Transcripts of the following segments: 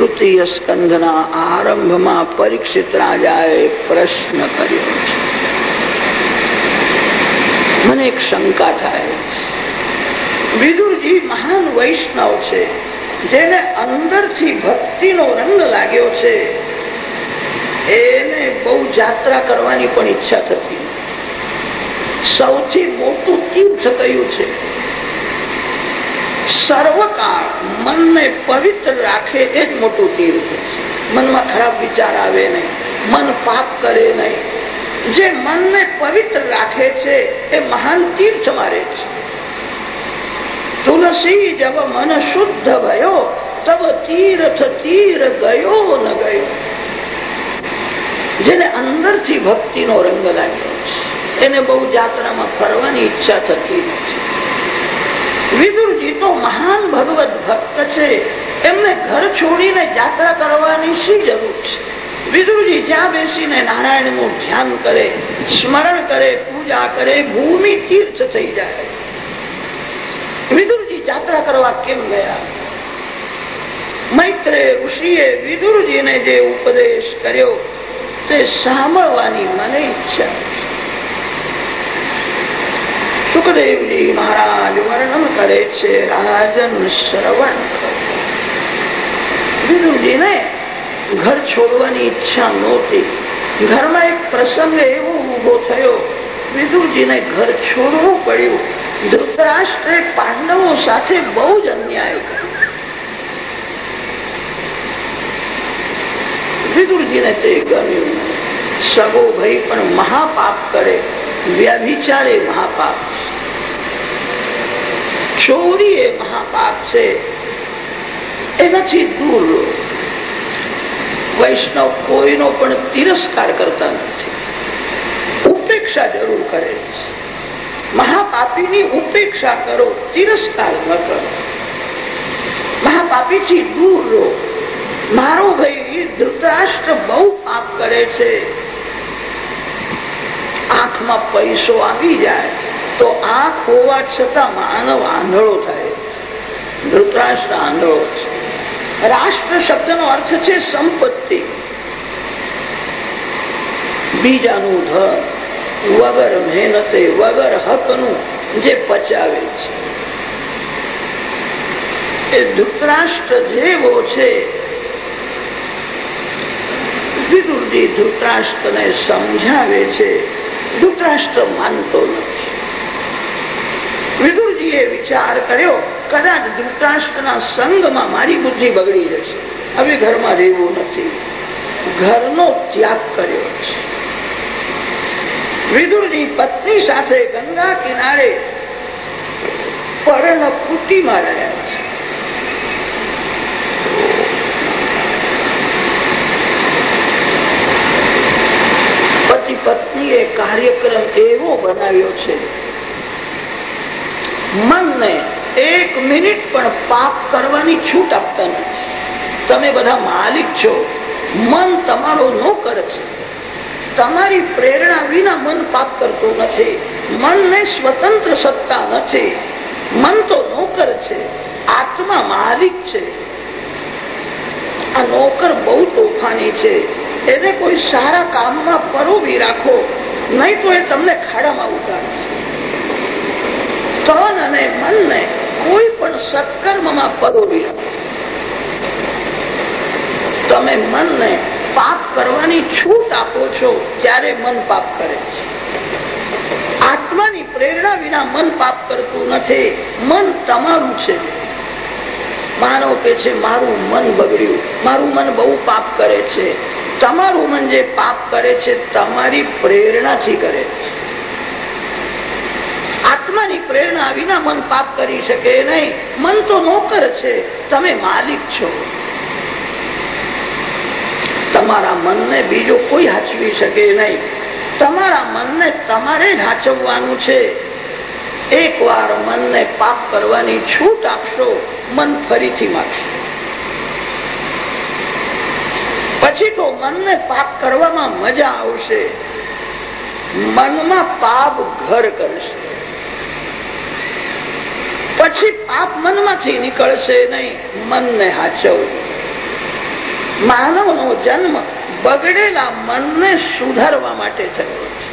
તૃતીય સ્કંધના આરંભમાં પરીક્ષિત રાજાએ પ્રશ્ન કર્યો છે મને એક શંકા થાય વિદુરજી મહાન વૈષ્ણવ છે, જેને અંદરથી ભક્તિનો રંગ લાગ્યો છે. એને બહુ જાત્રા કરવાની પણ ઈચ્છા થતી. સૌથી મોટું તીર્થ કયું છે? સર્વકાળ મનને પવિત્ર રાખે એ જ મોટું તીર્થ છે. મનમાં ખરાબ વિચાર આવે નહીં. મન પાપ કરે નહીં. જે મનને પવિત્ર રાખે છે, એ મહાન તીર્થ મારે છે. તુલસી જબ મન શુદ્ધ ભયો, તબ તીર્થ તીર ગયો ન ગયો. જેને અંદરથી ભક્તિનો રંગ લાગ્યો એને બહુ જાત્રામાં ફરવાની ઈચ્છા થતી નથી. વિદુરજી તો મહાન ભગવત ભક્ત છે. એમને ઘર છોડીને જાત્રા કરવાની શી જરૂર છે? વિદુરજી જ્યાં બેસીને નારાયણનું ધ્યાન કરે, સ્મરણ કરે, પૂજા કરે, ભૂમિ તીર્થ થઈ જાય. વિદુરજી જાત્રા કરવા કેમ ગયા? મૈત્રે ઋષિએ વિદુરજીને જે ઉપદેશ કર્યો, તે સાંભળવાની મને ઈચ્છા સુખદેવજી મહારાજ વર્ણન કરે છે રાજન શ્રવણ. વિદુજીને ઘર છોડવાની ઈચ્છા નહોતી. ઘરમાં એક પ્રસંગ એવો ઊભો થયો. વિદુરજીને ઘર છોડવું પડ્યું. ધૃતરાષ્ટ્રે પાંડવો સાથે બહુ જ અન્યાય કર્યો. વિદુરજીને તે ગમ્યું. સગો ભાઈ પણ મહાપાપ કરે. વ્યભિચારે મહાપાપ. ચોરી એ મહાપાપ છે. એનાથી દૂર વૈષ્ણવ કોઈનો પણ તિરસ્કાર કરતા નથી. ઉપેક્ષા જરૂર કરે છે. મહાપાપીની ઉપેક્ષા કરો, તિરસ્કાર ન કરો. મહાપાપીથી દૂર રહો. મારો ભાઈ ધૃતરાષ્ટ્ર બહુ પાપ કરે છે. આંખમાં પૈસો આવી જાય. તો આંખ હોવા છતાં માનવ આંધળો થાય ધૃતરાષ્ટ્ર આંધળો છે. રાષ્ટ્ર શબ્દનો અર્થ છે સંપત્તિ. બીજાનું ધન વગર મહેનતે, વગર હકનું જે પચાવે છે. એ ધૃતરાષ્ટ્ર જેવો છે. વિદુરજી ધૃતરાષ્ટ્રને સમજાવે છે. ધૃતરાષ્ટ્ર માનતો નથી. વિદુરજીએ વિચાર કર્યો, કદાચ ધૃતરાષ્ટ્રના સંગમાં મારી બુદ્ધિ બગડી જશે. હવે ઘરમાં રહેવું નથી. ઘરનો ત્યાગ કર્યો છે. વિદુરની પત્ની સાથે ગંગા કિનારે પર્ણ કુટીમાં રહ્યા છે. પતિ પત્નીએ કાર્યક્રમ એવો બનાવ્યો છે મનને એક મિનિટ પણ પાપ કરવાની છૂટ આપતા નથી. તમે બધા માલિક છો. મન તમારો નોકર છે. તમારી પ્રેરણા વિના મન પાપ કરતું નથી. મનને સ્વતંત્ર સત્તા નથી. મન તો નોકર છે. આત્મા માલિક છે. આ નોકર બહુ તોફાની છે. એને કોઈ સારા કામમાં પરોવી રાખો. નહીં તો એ તમને ખાડામાં ઉતારશે. તન અને મનને કોઈ પણ સત્કર્મમાં પરોવી તમે મનને પાપ કરવાની છૂટ આપો છો ત્યારે મન પાપ કરે છે. આત્માની પ્રેરણા વિના મન પાપ કરતું નથી. મન તમારું છે. માનો કે છે, મારું મન બગડ્યું. મારું મન બહુ પાપ કરે છે. તમારું મન જે પાપ કરે છે, તમારી પ્રેરણાથી કરે છે. આત્માની પ્રેરણા વિના મન પાપ કરી શકે નહીં. મન તો નોકર છે. તમે માલિક છો. તમારા મનને બીજો કોઈ હાચવી શકે નહીં. તમારા મનને તમારે જ હાચવવાનું છે. એકવાર મનને પાપ કરવાની છૂટ આપશો, મન ફરીથી માગશે પછી તો મનને પાપ કરવામાં મજા આવશે. મનમાં પાપ ઘર કરશે. પછી પાપ મનમાંથી નીકળશે નહીં. મનને હાચવું. માનવનો જન્મ બગડેલા મનને સુધારવા માટે થયો છે.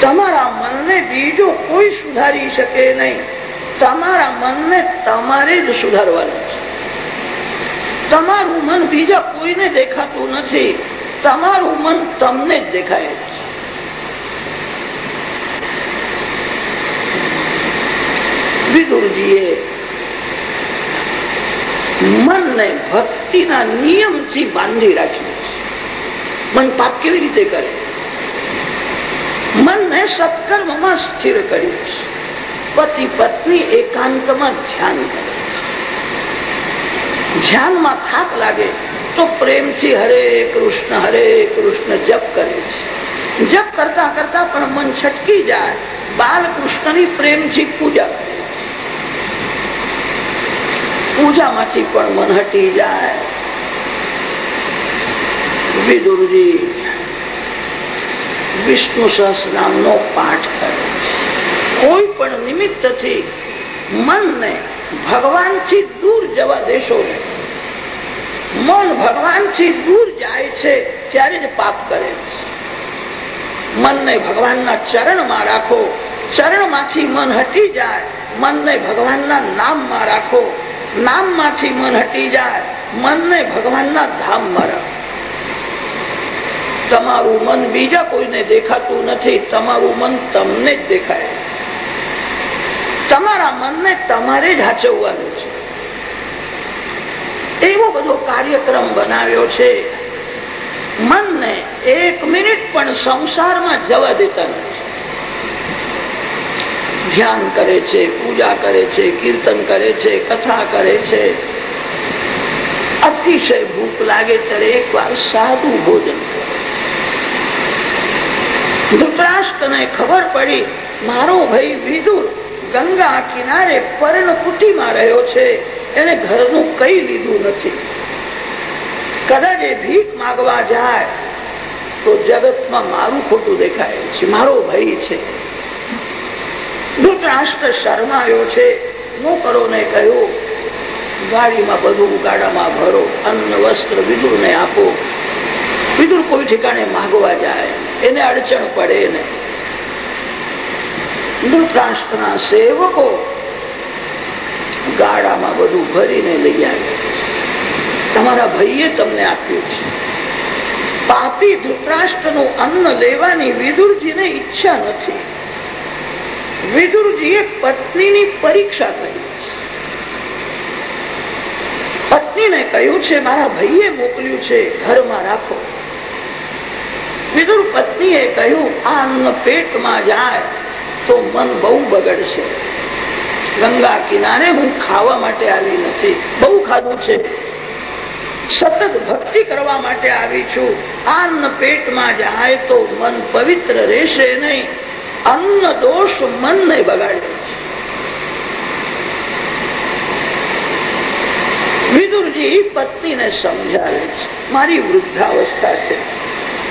તમારા મનને બીજો કોઈ સુધારી શકે નહીં. તમારા મનને તમારે જ સુધારવાનું છે. તમારું મન બીજા કોઈને દેખાતું નથી. તમારું મન તમને જ દેખાય છે. વિદુરજીએ મનને ભક્તિના નિયમથી બાંધી રાખ્યું મન પાપ કેવી રીતે કરે? મનને સત્કર્મમાં સ્થિર કર્યું પતિ પત્ની એકાંતમાં ધ્યાન કરે. ધ્યાનમાં થાક લાગે તો પ્રેમથી હરે કૃષ્ણ હરે કૃષ્ણ જપ કરે છે. જપ કરતા કરતા પણ મન છટકી જાય. બાલકૃષ્ણની પ્રેમથી પૂજા કરે. પૂજામાંથી પણ મન હટી જાય. વિદુરજી વિષ્ણુ સહસ્રનામનો પાઠ કરે કોઈ પણ નિમિત્તથી મનને ભગવાનથી દૂર જવા દેશો નહીં મન ભગવાનથી દૂર જાય છે ત્યારે જ પાપ કરે છે. મનને ભગવાનના ચરણમાં રાખો. ચરણમાંથી મન હટી જાય. મનને ભગવાનના નામમાં રાખો. નામમાંથી મન હટી જાય, મનને ભગવાનના ધામમાં રાખો. તમારું મન બીજા કોઈને દેખાતું નથી, તમારું મન તમને જ દેખાય. તમારા મનને તમારે જ હાચવવાનું છે. એવો બધો કાર્યક્રમ બનાવ્યો છે. મનને એક મિનિટ પણ સંસારમાં જવા દેતા નથી. ધ્યાન કરે છે, પૂજા કરે છે, કીર્તન કરે છે, કથા કરે છે. અતિશય ભૂખ લાગે ત્યારે એક વાર સાદું ભોજન ધૃતરાષ્ટ્રને ખબર પડી, મારો ભાઈ વિદુર ગંગા કિનારે પર્ણકુટીમાં રહ્યો છે. એને ઘરનું કઈ લીધું નથી. કદાચ એ ભીખ માગવા જાય, તો જગતમાં મારું ખોટું દેખાય છે. મારો ભાઈ છે. ધૃતરાષ્ટ્ર શરમાયો છે. નોકરોને કહ્યું ગાડીમાં બધું ગાડામાં ભરો, અન્ન, વસ્ત્ર વિદુરને આપો. વિદુર કોઈ ઠેકાણે માગવા જાય, એને અડચણ પડે ને. ધૃતરાષ્ટ્રના સેવકો ગાડામાં બધું ભરીને લઈ આવ્યા તમારા ભાઈએ તમને આપ્યું છે. પાપી ધૃતરાષ્ટ્રનું અન્ન લેવાની વિદુરજીને ઈચ્છા નથી. વિદુરજીએ પત્નીની પરીક્ષા કરી. પત્નીને કહ્યું છે, મારા ભાઈએ મોકલ્યું છે, ઘરમાં રાખો. વિદુર પત્નીએ કહ્યું, આ અન્ન પેટમાં જાય તો મન બહુ બગડશે. ગંગા કિનારે હું ખાવા માટે આવી નથી. બહુ ખાધું છે. સતત ભક્તિ કરવા માટે આવી છું. અન્ન પેટમાં જાય તો મન પવિત્ર રહેશે નહીં. અન્ન દોષ મનને બગાડે વિદુરજી પત્નીને સમજાવે છે. મારી વૃદ્ધાવસ્થા છે.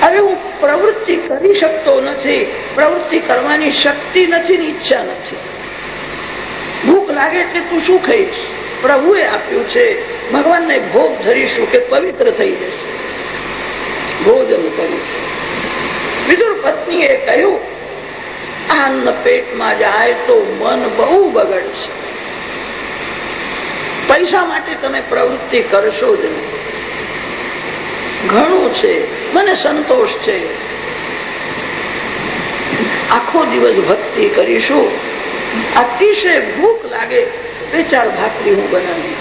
હવે હું પ્રવૃત્તિ કરી શકતો નથી. પ્રવૃત્તિ કરવાની શક્તિ નથી ને ઈચ્છા નથી. ભૂખ લાગે એટલે તું શું ખાઈશ? પ્રભુએ આપ્યું છે. ભગવાનને ભોગ ધરીશું કે પવિત્ર થઈ જશે. ભોજન કરીશું. વિદુર પત્નીએ કહ્યું અન્ન પેટમાં જાય તો મન બહુ બગડશે પૈસા માટે તમે પ્રવૃત્તિ કરશો જ નહીં. ઘણું છે. મને સંતોષ છે. આખો દિવસ ભક્તિ કરીશું. અતિશય ભૂખ લાગે. બે ચાર ભાખરી હું બનાવી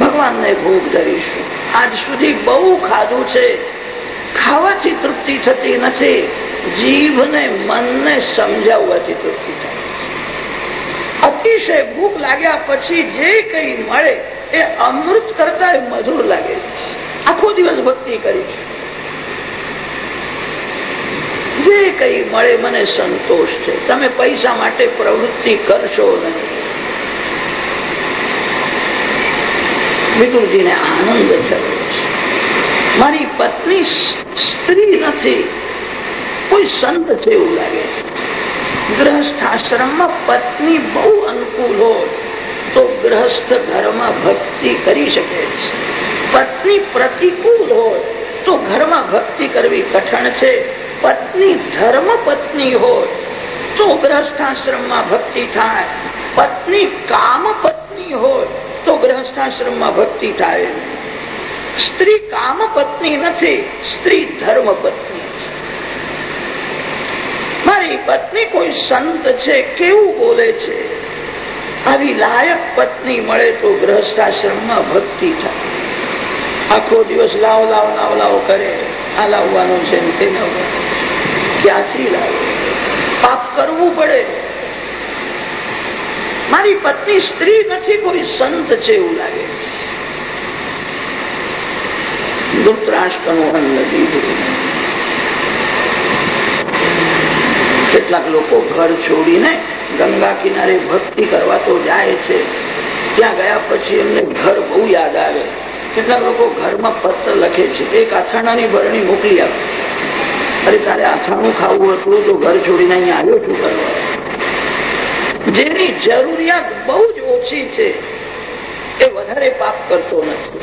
ભગવાનને ભોગ ધરીશું. આજ સુધી બહુ ખાધું છે. ખાવાથી તૃપ્તિ થતી નથી. જીભને મનને સમજાવવાથી તૃપ્તિ થાય અતિશય ભૂખ લાગ્યા પછી જે કંઈ મળે એ અમૃત કરતા મધુર લાગે આખો દિવસ ભક્તિ કરી જે કંઈ મળે મને સંતોષ છે. તમે પૈસા માટે પ્રવૃત્તિ કરશો નહીં. વિદુરજીને આનંદ થયો છે. મારી પત્ની સ્ત્રી નથી. કોઈ સંત છે એવું લાગે. ગ્રહસ્થાશ્રમમાં પત્ની બહુ અનુકૂળ હોય તો ગ્રહસ્થ ઘરમાં ભક્તિ કરી શકે છે. પત્ની પ્રતિકૂળ હોય તો ઘરમાં ભક્તિ કરવી કઠણ છે. પત્ની ધર્મ પત્ની હોય તો ગ્રહસ્થાશ્રમમાં ભક્તિ થાય. પત્ની કામ પત્ની હોય તો ગ્રહસ્થાશ્રમમાં ભક્તિ થાય. સ્ત્રી કામ પત્ની નથી, સ્ત્રી ધર્મ પત્ની મારી પત્ની કોઈ સંત છે, કેવું બોલે છે? આવી લાયક પત્ની મળે તો ગ્રહસ્થાશ્રમમાં ભક્તિ થાય. આખો દિવસ લાવ લાવ લાવ લાવ કરે. આ લાવવાનું છે તે ક્યાંથી લાવે? પાપ કરવું પડે. મારી પત્ની સ્ત્રી નથી, કોઈ સંત છે એવું લાગે છે. ધૃતરાષ્ટ્રનું અન્ન દીધું કેટલાક લોકો ઘર છોડીને ગંગા કિનારે ભક્તિ કરવા તો જાય છે. ત્યાં ગયા પછી એમને ઘર બહુ યાદ આવે. કેટલાક લોકો ઘરમાં પત્ર લખે છે. એક અથાણાની ભરણી મોકલી આપે. અરે તારે અથાણું ખાવું હતું તો ઘર છોડીને અહીંયા આવ્યો છું કરવા. જેની જરૂરિયાત બહુ જ ઓછી છે. એ વધારે પાપ કરતો નથી.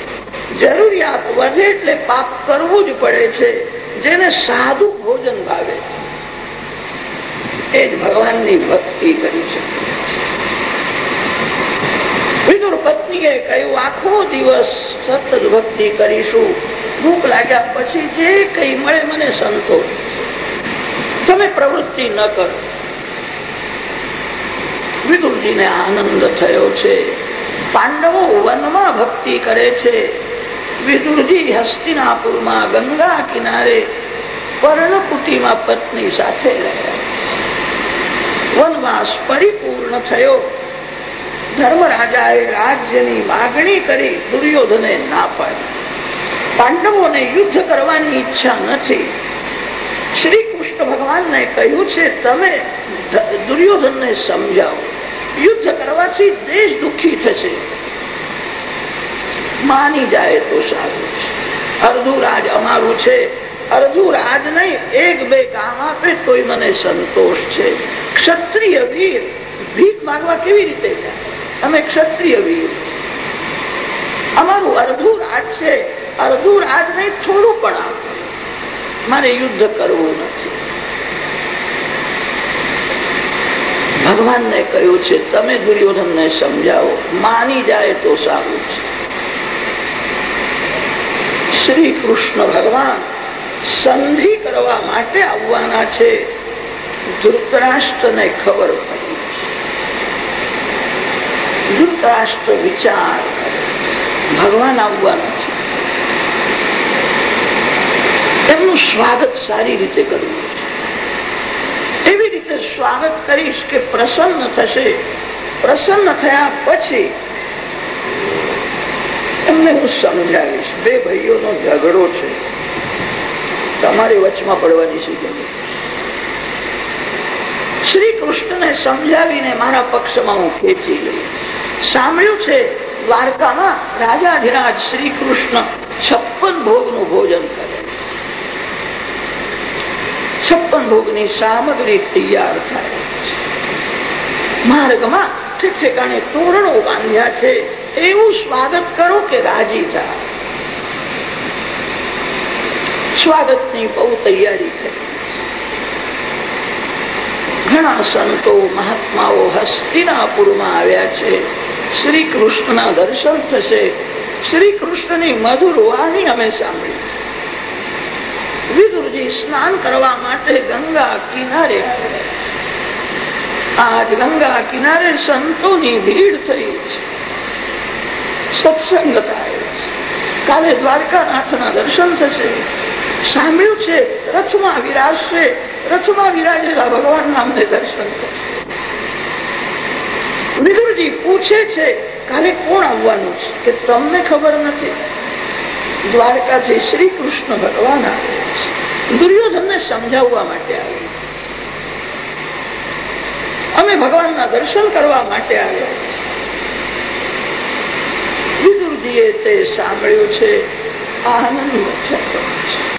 જરૂરિયાત વધે એટલે પાપ કરવું જ પડે છે. જેને સાદું ભોજન ભાવે છે. એ જ ભગવાનની ભક્તિ કરી શકે વિદુર પત્નીએ કહ્યું, આખો દિવસ સતત ભક્તિ કરીશું. ભૂખ લાગ્યા પછી જે કંઈ મળે મને સંતોષ તમે પ્રવૃત્તિ ન કરો. વિદુરજીને આનંદ થયો છે. પાંડવો વનમાં ભક્તિ કરે છે. વિદુરજી હસ્તિનાપુરમાં ગંગા કિનારે પર્ણકુટીમાં પત્ની સાથે રહ્યા વનવાસ પરિપૂર્ણ થયો. ધર્મરાજાએ રાજ્યની માગણી કરી દુર્યોધને ના પાડી. પાંડવોને યુદ્ધ કરવાની ઈચ્છા નથી. શ્રી કૃષ્ણ ભગવાનને કહ્યું છે, તમે દુર્યોધનને સમજાવો. યુદ્ધ કરવાથી દેશ દુઃખી થશે. માની જાય તો સારું છે. અડધું રાજ અમારું છે. અડધું આજ નહીં, એક બે કામ આપે તોય મને સંતોષ છે. ક્ષત્રિય વીર, ભીખ માંગવા કેવી રીતે જાય? અમે ક્ષત્રિય વીર અમારું અડધું રાજ છે. અડધું રાજ નહીં, થોડું પણ આપે મારે યુદ્ધ કરવું નથી. ભગવાનને કહ્યું છે, તમે દુર્યોધનને સમજાવો. માની જાય તો સારું છે. શ્રી કૃષ્ણ ભગવાન સંધિ કરવા માટે આવવાના છે. ધૃતરાષ્ટ્રને ખબર પડી ધૃતરાષ્ટ્ર વિચાર ભગવાન આવવાનું છે. એમનું સ્વાગત સારી રીતે કરવું એવી રીતે સ્વાગત કરીશ કે પ્રસન્ન થશે. પ્રસન્ન થયા પછી એમને હું સમજાવીશ. બે ભાઈઓનો ઝઘડો છે. તમારે વચમાં પડવાની શું જરૂર? શ્રી કૃષ્ણને સમજાવીને મારા પક્ષમાં હું ખેંચી લઈ સાંભળ્યું છે, દ્વારકામાં રાજાધિરાજ શ્રી કૃષ્ણ છપ્પન ભોગનું ભોજન કરે છપ્પન ભોગની સામગ્રી તૈયાર થાય માર્ગમાં ઠેક ઠેકાણે તોરણો બાંધ્યા છે. એવું સ્વાગત કરો કે રાજી થાય સ્વાગતની બહુ તૈયારી થઈ ઘણા સંતો, મહાત્માઓ હસ્તિનાપુરમાં આવ્યા છે. શ્રી કૃષ્ણના દર્શન થશે. શ્રી કૃષ્ણની મધુર વાણી અમે સાંભળી. વિદુરજી સ્નાન કરવા માટે ગંગા કિનારે આજ ગંગા કિનારે સંતોની ભીડ થઈ છે. સત્સંગ થાય. છે કાલે દ્વારકાનાથના દર્શન થશે. સાંભળ્યું છે, રથમાં વિરાજશે, રથમાં વિરાજેલા ભગવાનના અમને દર્શન થશે પૂછે છે, કાલે કોણ આવવાનું છે? કે તમને ખબર નથી? દ્વારકાથી શ્રી કૃષ્ણ ભગવાન આવે છે. દુર્યોધનને સમજાવવા માટે આવે અમે ભગવાનના દર્શન કરવા માટે આવ્યા. વિદુરજીએ તે સાંભળ્યું છે આનંદ છે